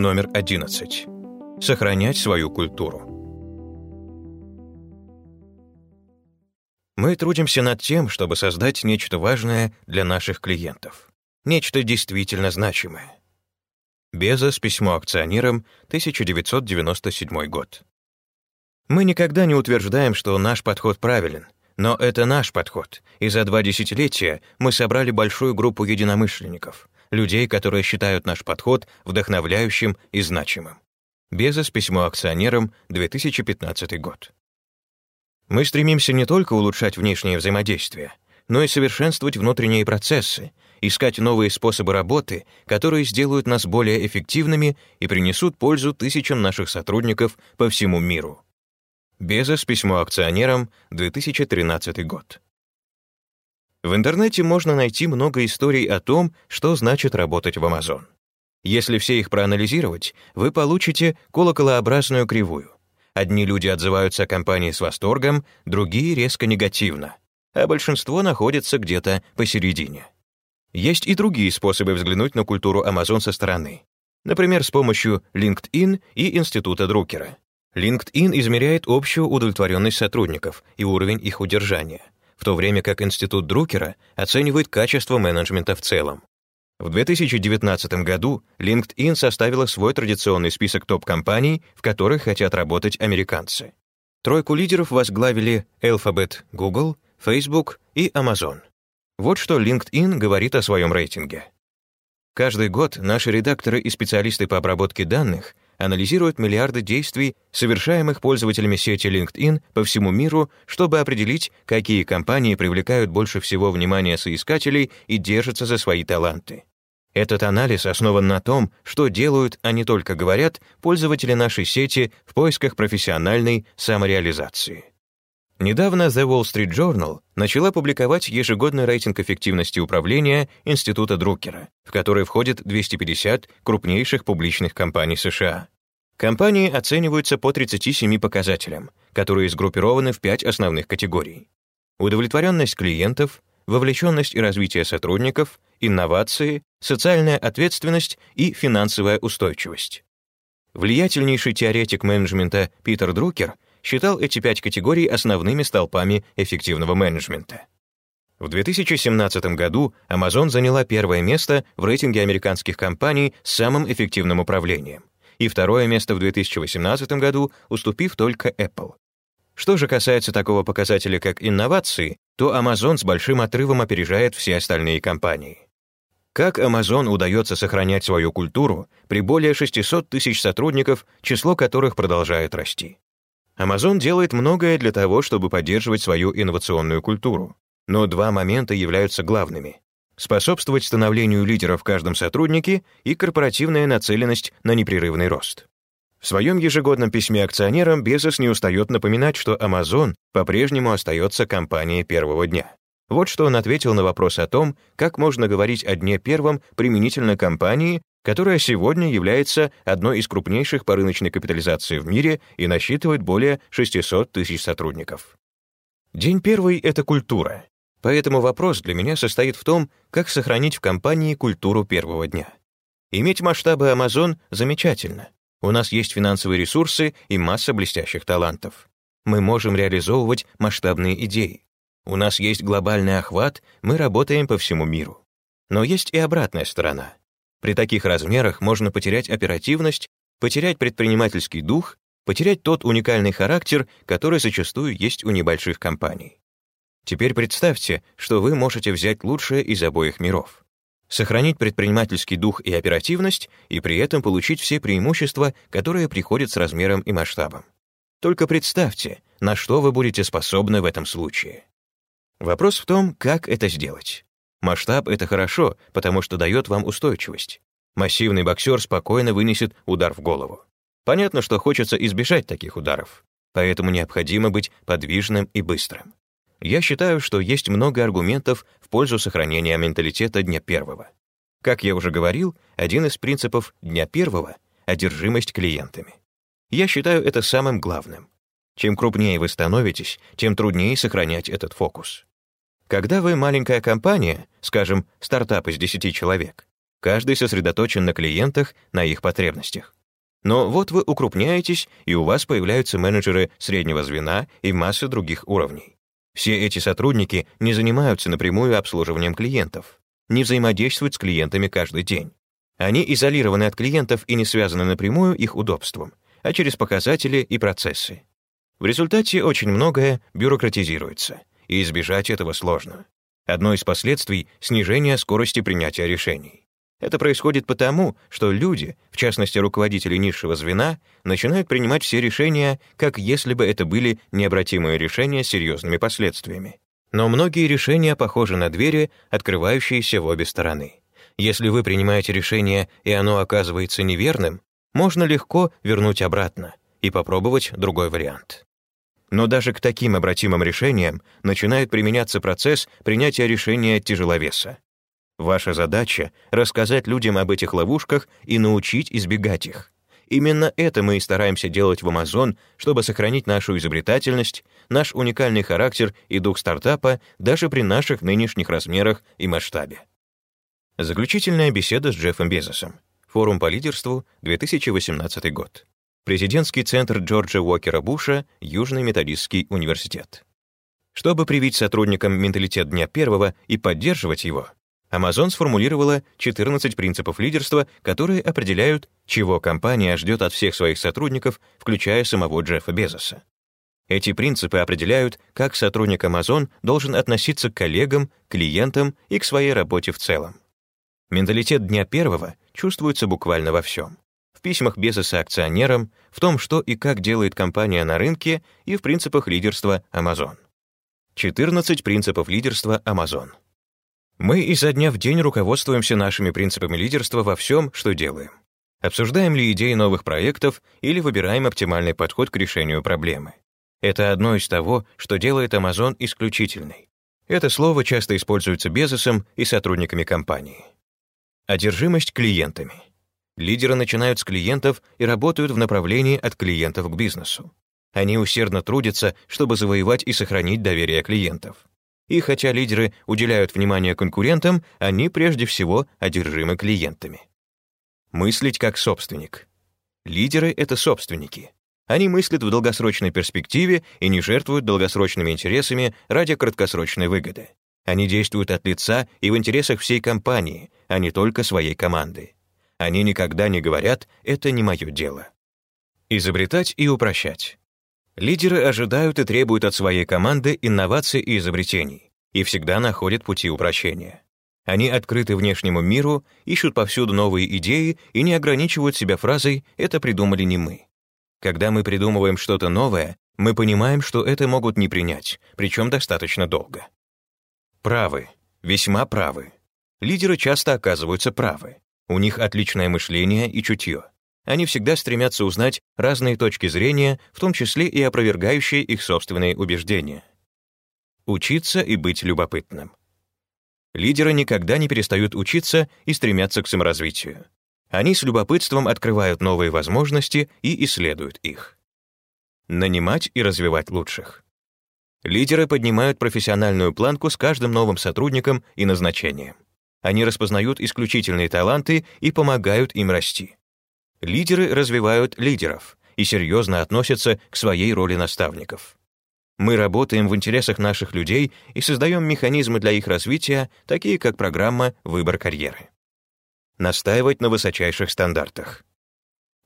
номер 11. Сохранять свою культуру. Мы трудимся над тем, чтобы создать нечто важное для наших клиентов. Нечто действительно значимое. Безос, письмо акционерам, 1997 год. Мы никогда не утверждаем, что наш подход правилен, но это наш подход, и за два десятилетия мы собрали большую группу единомышленников, людей, которые считают наш подход вдохновляющим и значимым. Безос, письмо акционерам, 2015 год. Мы стремимся не только улучшать внешнее взаимодействие, но и совершенствовать внутренние процессы, искать новые способы работы, которые сделают нас более эффективными и принесут пользу тысячам наших сотрудников по всему миру. Безос, письмо акционерам, 2013 год. В интернете можно найти много историй о том, что значит работать в Amazon. Если все их проанализировать, вы получите колоколообразную кривую. Одни люди отзываются о компании с восторгом, другие — резко негативно, а большинство находится где-то посередине. Есть и другие способы взглянуть на культуру Amazon со стороны. Например, с помощью LinkedIn и Института Друкера. LinkedIn измеряет общую удовлетворенность сотрудников и уровень их удержания, в то время как Институт Друкера оценивает качество менеджмента в целом. В 2019 году LinkedIn составила свой традиционный список топ-компаний, в которых хотят работать американцы. Тройку лидеров возглавили Alphabet, Google, Facebook и Amazon. Вот что LinkedIn говорит о своем рейтинге. Каждый год наши редакторы и специалисты по обработке данных анализируют миллиарды действий, совершаемых пользователями сети LinkedIn по всему миру, чтобы определить, какие компании привлекают больше всего внимания соискателей и держатся за свои таланты. Этот анализ основан на том, что делают, а не только говорят, пользователи нашей сети в поисках профессиональной самореализации. Недавно The Wall Street Journal начала публиковать ежегодный рейтинг эффективности управления Института Друкера, в который входит 250 крупнейших публичных компаний США. Компании оцениваются по 37 показателям, которые сгруппированы в пять основных категорий. Удовлетворенность клиентов, вовлеченность и развитие сотрудников, инновации, социальная ответственность и финансовая устойчивость. Влиятельнейший теоретик менеджмента Питер Друкер считал эти пять категорий основными столпами эффективного менеджмента. В 2017 году Amazon заняла первое место в рейтинге американских компаний с самым эффективным управлением и второе место в 2018 году, уступив только Apple. Что же касается такого показателя, как инновации, то Amazon с большим отрывом опережает все остальные компании. Как Amazon удается сохранять свою культуру при более 600 тысяч сотрудников, число которых продолжает расти? Amazon делает многое для того, чтобы поддерживать свою инновационную культуру. Но два момента являются главными. Способствовать становлению лидера в каждом сотруднике и корпоративная нацеленность на непрерывный рост. В своем ежегодном письме акционерам Безос не устает напоминать, что Amazon по-прежнему остается компанией первого дня. Вот что он ответил на вопрос о том, как можно говорить о дне первом применительно компании, которая сегодня является одной из крупнейших по рыночной капитализации в мире и насчитывает более 600 тысяч сотрудников. День первый — это культура. Поэтому вопрос для меня состоит в том, как сохранить в компании культуру первого дня. Иметь масштабы Amazon замечательно. У нас есть финансовые ресурсы и масса блестящих талантов. Мы можем реализовывать масштабные идеи. У нас есть глобальный охват, мы работаем по всему миру. Но есть и обратная сторона. При таких размерах можно потерять оперативность, потерять предпринимательский дух, потерять тот уникальный характер, который зачастую есть у небольших компаний. Теперь представьте, что вы можете взять лучшее из обоих миров сохранить предпринимательский дух и оперативность и при этом получить все преимущества, которые приходят с размером и масштабом. Только представьте, на что вы будете способны в этом случае. Вопрос в том, как это сделать. Масштаб — это хорошо, потому что дает вам устойчивость. Массивный боксер спокойно вынесет удар в голову. Понятно, что хочется избежать таких ударов, поэтому необходимо быть подвижным и быстрым. Я считаю, что есть много аргументов в пользу сохранения менталитета Дня Первого. Как я уже говорил, один из принципов Дня Первого — одержимость клиентами. Я считаю это самым главным. Чем крупнее вы становитесь, тем труднее сохранять этот фокус. Когда вы маленькая компания, скажем, стартап из 10 человек, Каждый сосредоточен на клиентах, на их потребностях. Но вот вы укрупняетесь, и у вас появляются менеджеры среднего звена и масса других уровней. Все эти сотрудники не занимаются напрямую обслуживанием клиентов, не взаимодействуют с клиентами каждый день. Они изолированы от клиентов и не связаны напрямую их удобством, а через показатели и процессы. В результате очень многое бюрократизируется, и избежать этого сложно. Одно из последствий — снижение скорости принятия решений. Это происходит потому, что люди, в частности руководители низшего звена, начинают принимать все решения, как если бы это были необратимые решения с серьезными последствиями. Но многие решения похожи на двери, открывающиеся в обе стороны. Если вы принимаете решение, и оно оказывается неверным, можно легко вернуть обратно и попробовать другой вариант. Но даже к таким обратимым решениям начинает применяться процесс принятия решения тяжеловеса. Ваша задача — рассказать людям об этих ловушках и научить избегать их. Именно это мы и стараемся делать в Amazon, чтобы сохранить нашу изобретательность, наш уникальный характер и дух стартапа даже при наших нынешних размерах и масштабе. Заключительная беседа с Джеффом Безосом. Форум по лидерству, 2018 год. Президентский центр Джорджа Уокера Буша, Южный методистский университет. Чтобы привить сотрудникам менталитет дня первого и поддерживать его, Amazon сформулировала 14 принципов лидерства, которые определяют, чего компания ждет от всех своих сотрудников, включая самого Джеффа Безоса. Эти принципы определяют, как сотрудник Amazon должен относиться к коллегам, клиентам и к своей работе в целом. Менталитет дня первого чувствуется буквально во всем. В письмах Безоса акционерам, в том, что и как делает компания на рынке и в принципах лидерства Amazon. 14 принципов лидерства Amazon. Мы изо дня в день руководствуемся нашими принципами лидерства во всем, что делаем. Обсуждаем ли идеи новых проектов или выбираем оптимальный подход к решению проблемы. Это одно из того, что делает Amazon исключительной. Это слово часто используется Безосом и сотрудниками компании. Одержимость клиентами. Лидеры начинают с клиентов и работают в направлении от клиентов к бизнесу. Они усердно трудятся, чтобы завоевать и сохранить доверие клиентов. И хотя лидеры уделяют внимание конкурентам, они прежде всего одержимы клиентами. Мыслить как собственник. Лидеры — это собственники. Они мыслят в долгосрочной перспективе и не жертвуют долгосрочными интересами ради краткосрочной выгоды. Они действуют от лица и в интересах всей компании, а не только своей команды. Они никогда не говорят «это не мое дело». Изобретать и упрощать. Лидеры ожидают и требуют от своей команды инноваций и изобретений и всегда находят пути упрощения. Они открыты внешнему миру, ищут повсюду новые идеи и не ограничивают себя фразой «это придумали не мы». Когда мы придумываем что-то новое, мы понимаем, что это могут не принять, причем достаточно долго. Правы, весьма правы. Лидеры часто оказываются правы. У них отличное мышление и чутье. Они всегда стремятся узнать разные точки зрения, в том числе и опровергающие их собственные убеждения. Учиться и быть любопытным. Лидеры никогда не перестают учиться и стремятся к саморазвитию. Они с любопытством открывают новые возможности и исследуют их. Нанимать и развивать лучших. Лидеры поднимают профессиональную планку с каждым новым сотрудником и назначением. Они распознают исключительные таланты и помогают им расти. Лидеры развивают лидеров и серьезно относятся к своей роли наставников. Мы работаем в интересах наших людей и создаем механизмы для их развития, такие как программа «Выбор карьеры». Настаивать на высочайших стандартах.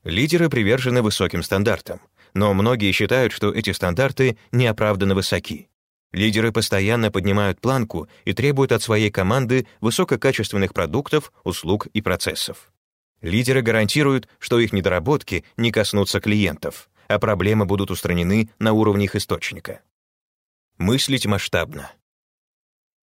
Лидеры привержены высоким стандартам, но многие считают, что эти стандарты неоправданно высоки. Лидеры постоянно поднимают планку и требуют от своей команды высококачественных продуктов, услуг и процессов. Лидеры гарантируют, что их недоработки не коснутся клиентов, а проблемы будут устранены на уровне их источника. Мыслить масштабно.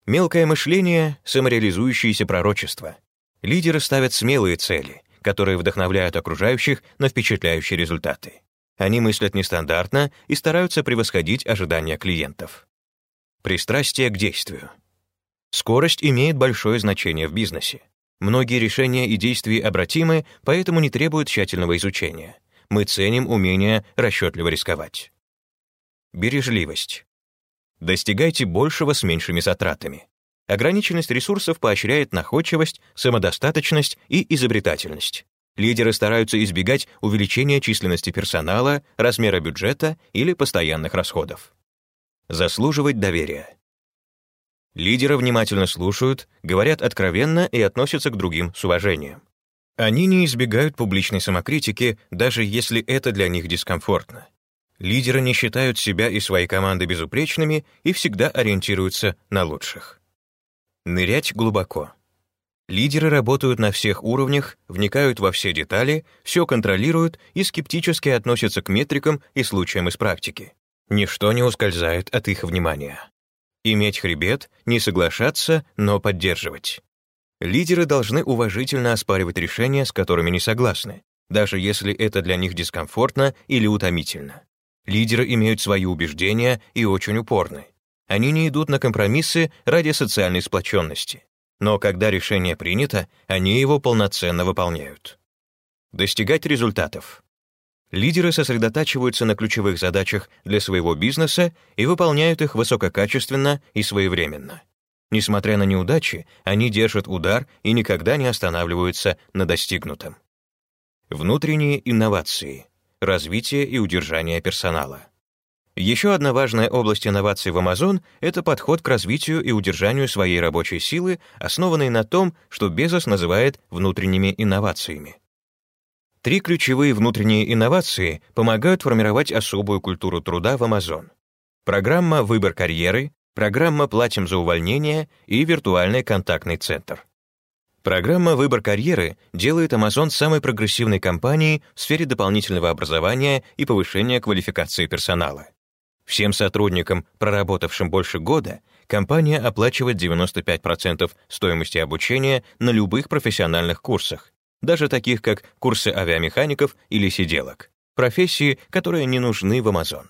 Мелкое мышление — самореализующееся пророчество. Лидеры ставят смелые цели, которые вдохновляют окружающих на впечатляющие результаты. Они мыслят нестандартно и стараются превосходить ожидания клиентов. Пристрастие к действию. Скорость имеет большое значение в бизнесе. Многие решения и действия обратимы, поэтому не требуют тщательного изучения. Мы ценим умение расчетливо рисковать. Бережливость. Достигайте большего с меньшими затратами. Ограниченность ресурсов поощряет находчивость, самодостаточность и изобретательность. Лидеры стараются избегать увеличения численности персонала, размера бюджета или постоянных расходов. Заслуживать доверия. Лидеры внимательно слушают, говорят откровенно и относятся к другим с уважением. Они не избегают публичной самокритики, даже если это для них дискомфортно. Лидеры не считают себя и свои команды безупречными и всегда ориентируются на лучших. Нырять глубоко. Лидеры работают на всех уровнях, вникают во все детали, все контролируют и скептически относятся к метрикам и случаям из практики. Ничто не ускользает от их внимания. Иметь хребет, не соглашаться, но поддерживать. Лидеры должны уважительно оспаривать решения, с которыми не согласны, даже если это для них дискомфортно или утомительно. Лидеры имеют свои убеждения и очень упорны. Они не идут на компромиссы ради социальной сплоченности. Но когда решение принято, они его полноценно выполняют. Достигать результатов. Лидеры сосредотачиваются на ключевых задачах для своего бизнеса и выполняют их высококачественно и своевременно. Несмотря на неудачи, они держат удар и никогда не останавливаются на достигнутом. Внутренние инновации, развитие и удержание персонала. Еще одна важная область инноваций в Amazon — это подход к развитию и удержанию своей рабочей силы, основанный на том, что Безос называет внутренними инновациями. Три ключевые внутренние инновации помогают формировать особую культуру труда в Amazon. Программа «Выбор карьеры», программа «Платим за увольнение» и виртуальный контактный центр. Программа «Выбор карьеры» делает Amazon самой прогрессивной компанией в сфере дополнительного образования и повышения квалификации персонала. Всем сотрудникам, проработавшим больше года, компания оплачивает 95% стоимости обучения на любых профессиональных курсах, даже таких как курсы авиамехаников или сиделок, профессии, которые не нужны в Amazon.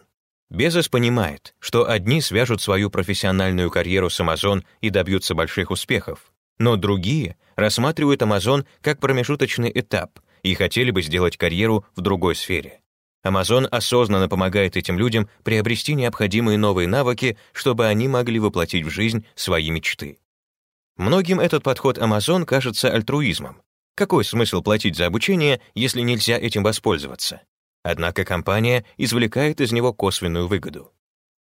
Безос понимает, что одни свяжут свою профессиональную карьеру с Amazon и добьются больших успехов, но другие рассматривают Amazon как промежуточный этап и хотели бы сделать карьеру в другой сфере. Amazon осознанно помогает этим людям приобрести необходимые новые навыки, чтобы они могли воплотить в жизнь свои мечты. Многим этот подход Amazon кажется альтруизмом, какой смысл платить за обучение, если нельзя этим воспользоваться? Однако компания извлекает из него косвенную выгоду.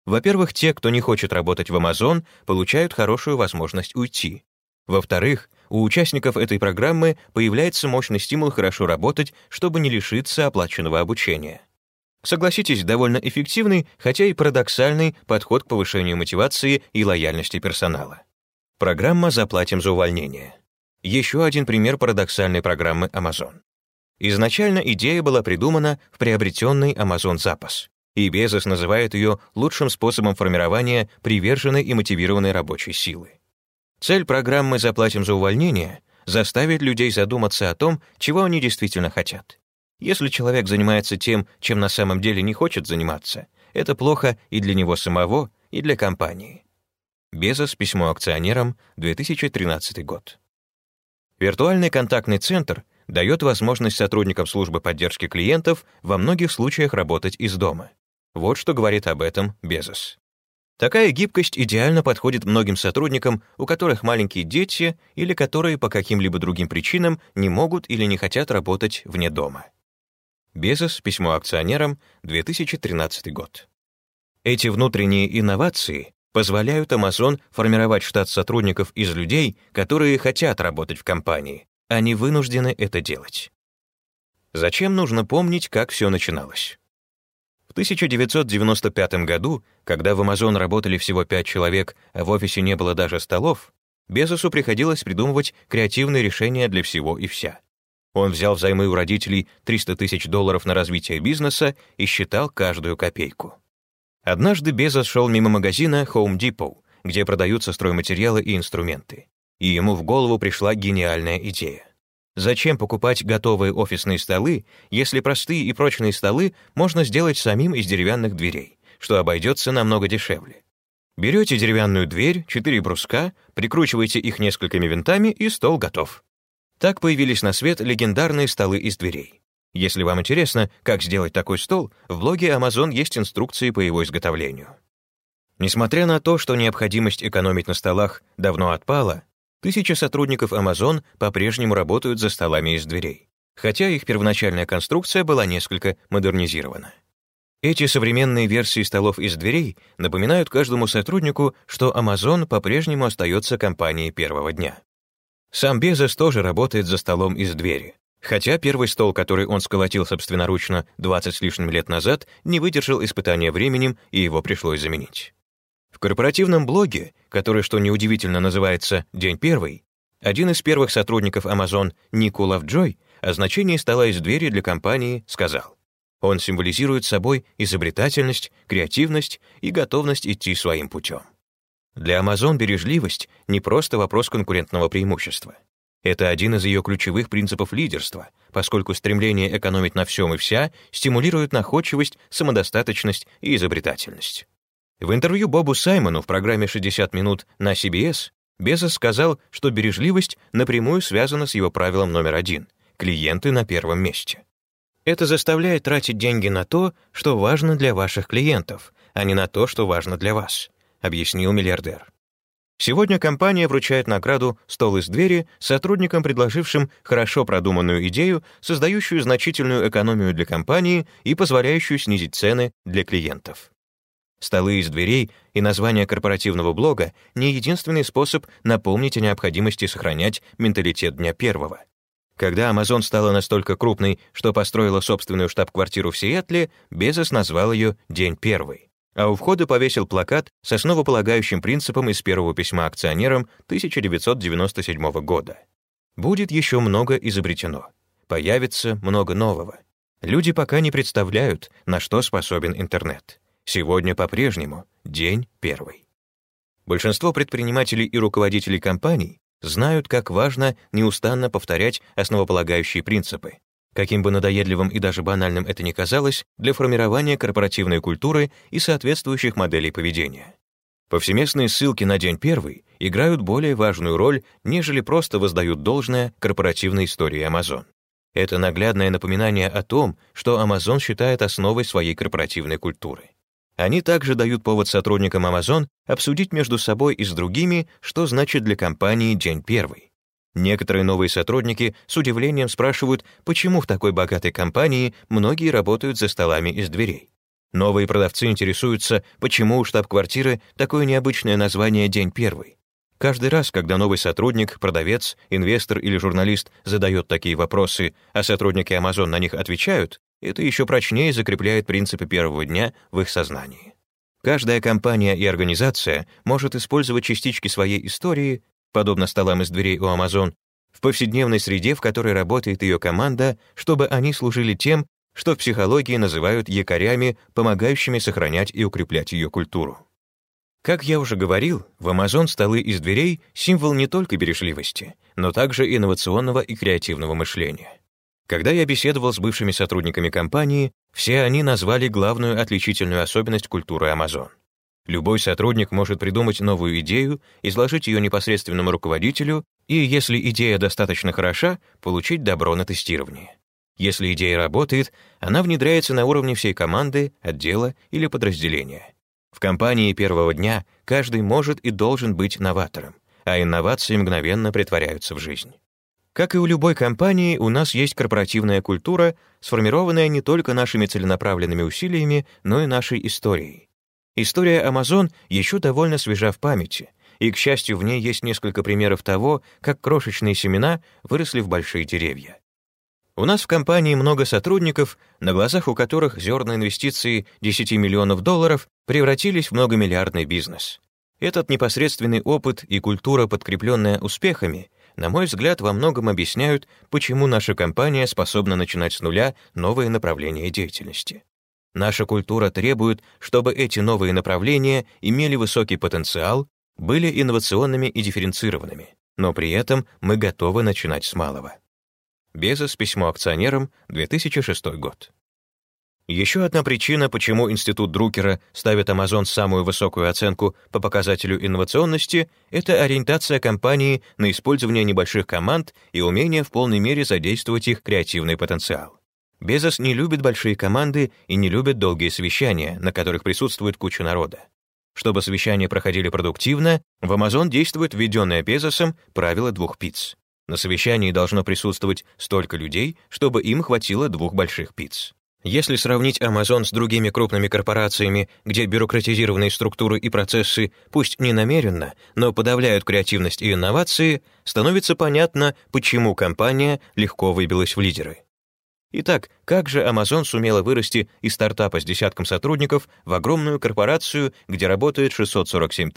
Во-первых, те, кто не хочет работать в Amazon, получают хорошую возможность уйти. Во-вторых, у участников этой программы появляется мощный стимул хорошо работать, чтобы не лишиться оплаченного обучения. Согласитесь, довольно эффективный, хотя и парадоксальный подход к повышению мотивации и лояльности персонала. Программа «Заплатим за увольнение». Еще один пример парадоксальной программы Amazon. Изначально идея была придумана в приобретенный Amazon запас, и Безос называет ее лучшим способом формирования приверженной и мотивированной рабочей силы. Цель программы «Заплатим за увольнение» — заставить людей задуматься о том, чего они действительно хотят. Если человек занимается тем, чем на самом деле не хочет заниматься, это плохо и для него самого, и для компании. Безос, письмо акционерам, 2013 год. Виртуальный контактный центр дает возможность сотрудникам службы поддержки клиентов во многих случаях работать из дома. Вот что говорит об этом Безос. Такая гибкость идеально подходит многим сотрудникам, у которых маленькие дети или которые по каким-либо другим причинам не могут или не хотят работать вне дома. Безос, письмо акционерам, 2013 год. Эти внутренние инновации позволяют Amazon формировать штат сотрудников из людей, которые хотят работать в компании, не вынуждены это делать. Зачем нужно помнить, как все начиналось? В 1995 году, когда в Amazon работали всего пять человек, а в офисе не было даже столов, Безосу приходилось придумывать креативные решения для всего и вся. Он взял взаймы у родителей 300 тысяч долларов на развитие бизнеса и считал каждую копейку. Однажды Безос шел мимо магазина Home Depot, где продаются стройматериалы и инструменты. И ему в голову пришла гениальная идея. Зачем покупать готовые офисные столы, если простые и прочные столы можно сделать самим из деревянных дверей, что обойдется намного дешевле? Берете деревянную дверь, четыре бруска, прикручиваете их несколькими винтами, и стол готов. Так появились на свет легендарные столы из дверей. Если вам интересно, как сделать такой стол, в блоге Amazon есть инструкции по его изготовлению. Несмотря на то, что необходимость экономить на столах давно отпала, тысячи сотрудников Amazon по-прежнему работают за столами из дверей, хотя их первоначальная конструкция была несколько модернизирована. Эти современные версии столов из дверей напоминают каждому сотруднику, что Amazon по-прежнему остается компанией первого дня. Сам Безос тоже работает за столом из двери, хотя первый стол, который он сколотил собственноручно 20 с лишним лет назад, не выдержал испытания временем, и его пришлось заменить. В корпоративном блоге, который, что неудивительно, называется «День первый», один из первых сотрудников Amazon, Никола Джой, о значении стола из двери для компании сказал, он символизирует собой изобретательность, креативность и готовность идти своим путем. Для Amazon бережливость — не просто вопрос конкурентного преимущества. Это один из ее ключевых принципов лидерства, поскольку стремление экономить на всем и вся стимулирует находчивость, самодостаточность и изобретательность. В интервью Бобу Саймону в программе «60 минут» на CBS Безос сказал, что бережливость напрямую связана с его правилом номер один — клиенты на первом месте. Это заставляет тратить деньги на то, что важно для ваших клиентов, а не на то, что важно для вас, объяснил миллиардер. Сегодня компания вручает награду «Стол из двери» сотрудникам, предложившим хорошо продуманную идею, создающую значительную экономию для компании и позволяющую снизить цены для клиентов. Столы из дверей и название корпоративного блога — не единственный способ напомнить о необходимости сохранять менталитет дня первого. Когда Amazon стала настолько крупной, что построила собственную штаб-квартиру в Сиэтле, Безос назвал ее «День первый». А у входа повесил плакат с основополагающим принципом из первого письма акционерам 1997 года. Будет еще много изобретено. Появится много нового. Люди пока не представляют, на что способен интернет. Сегодня по-прежнему день первый. Большинство предпринимателей и руководителей компаний знают, как важно неустанно повторять основополагающие принципы. Каким бы надоедливым и даже банальным это ни казалось, для формирования корпоративной культуры и соответствующих моделей поведения. Повсеместные ссылки на день первый играют более важную роль, нежели просто воздают должное корпоративной истории Amazon. Это наглядное напоминание о том, что Amazon считает основой своей корпоративной культуры. Они также дают повод сотрудникам Amazon обсудить между собой и с другими, что значит для компании день первый. Некоторые новые сотрудники с удивлением спрашивают, почему в такой богатой компании многие работают за столами из дверей. Новые продавцы интересуются, почему у штаб-квартиры такое необычное название «День первый». Каждый раз, когда новый сотрудник, продавец, инвестор или журналист задает такие вопросы, а сотрудники Amazon на них отвечают, это еще прочнее закрепляет принципы первого дня в их сознании. Каждая компания и организация может использовать частички своей истории, подобно столам из дверей у Amazon, в повседневной среде, в которой работает ее команда, чтобы они служили тем, что в психологии называют якорями, помогающими сохранять и укреплять ее культуру. Как я уже говорил, в Amazon столы из дверей — символ не только бережливости, но также инновационного и креативного мышления. Когда я беседовал с бывшими сотрудниками компании, все они назвали главную отличительную особенность культуры Amazon. Любой сотрудник может придумать новую идею, изложить ее непосредственному руководителю и, если идея достаточно хороша, получить добро на тестирование. Если идея работает, она внедряется на уровне всей команды, отдела или подразделения. В компании первого дня каждый может и должен быть новатором, а инновации мгновенно притворяются в жизнь. Как и у любой компании, у нас есть корпоративная культура, сформированная не только нашими целенаправленными усилиями, но и нашей историей. История Amazon еще довольно свежа в памяти, и, к счастью, в ней есть несколько примеров того, как крошечные семена выросли в большие деревья. У нас в компании много сотрудников, на глазах у которых зерна инвестиций 10 миллионов долларов превратились в многомиллиардный бизнес. Этот непосредственный опыт и культура, подкрепленная успехами, на мой взгляд, во многом объясняют, почему наша компания способна начинать с нуля новые направления деятельности. Наша культура требует, чтобы эти новые направления имели высокий потенциал, были инновационными и дифференцированными, но при этом мы готовы начинать с малого. Безос, письмо акционерам, 2006 год. Еще одна причина, почему Институт Друкера ставит Amazon самую высокую оценку по показателю инновационности, это ориентация компании на использование небольших команд и умение в полной мере задействовать их креативный потенциал. Безос не любит большие команды и не любит долгие совещания, на которых присутствует куча народа. Чтобы совещания проходили продуктивно, в Amazon действует введенное Безосом правило двух пиц. На совещании должно присутствовать столько людей, чтобы им хватило двух больших пиц. Если сравнить Amazon с другими крупными корпорациями, где бюрократизированные структуры и процессы, пусть не намеренно, но подавляют креативность и инновации, становится понятно, почему компания легко выбилась в лидеры. Итак, как же Amazon сумела вырасти из стартапа с десятком сотрудников в огромную корпорацию, где работает 647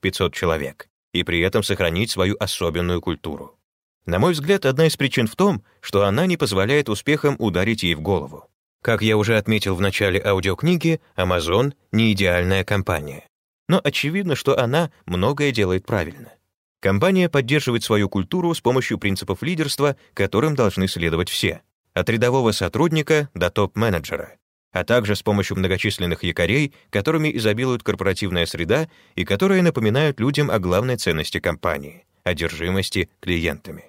500 человек, и при этом сохранить свою особенную культуру? На мой взгляд, одна из причин в том, что она не позволяет успехам ударить ей в голову. Как я уже отметил в начале аудиокниги, Amazon — не идеальная компания. Но очевидно, что она многое делает правильно. Компания поддерживает свою культуру с помощью принципов лидерства, которым должны следовать все — от рядового сотрудника до топ-менеджера, а также с помощью многочисленных якорей, которыми изобилует корпоративная среда и которые напоминают людям о главной ценности компании — одержимости клиентами.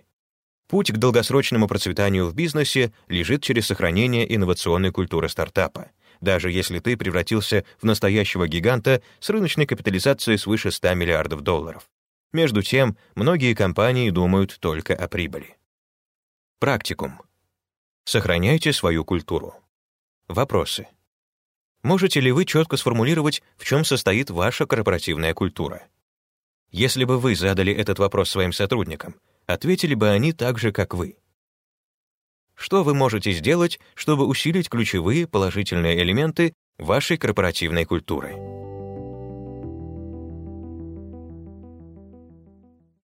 Путь к долгосрочному процветанию в бизнесе лежит через сохранение инновационной культуры стартапа, даже если ты превратился в настоящего гиганта с рыночной капитализацией свыше 100 миллиардов долларов. Между тем, многие компании думают только о прибыли. Практикум. Сохраняйте свою культуру. Вопросы. Можете ли вы четко сформулировать, в чем состоит ваша корпоративная культура? Если бы вы задали этот вопрос своим сотрудникам, ответили бы они так же, как вы. Что вы можете сделать, чтобы усилить ключевые положительные элементы вашей корпоративной культуры?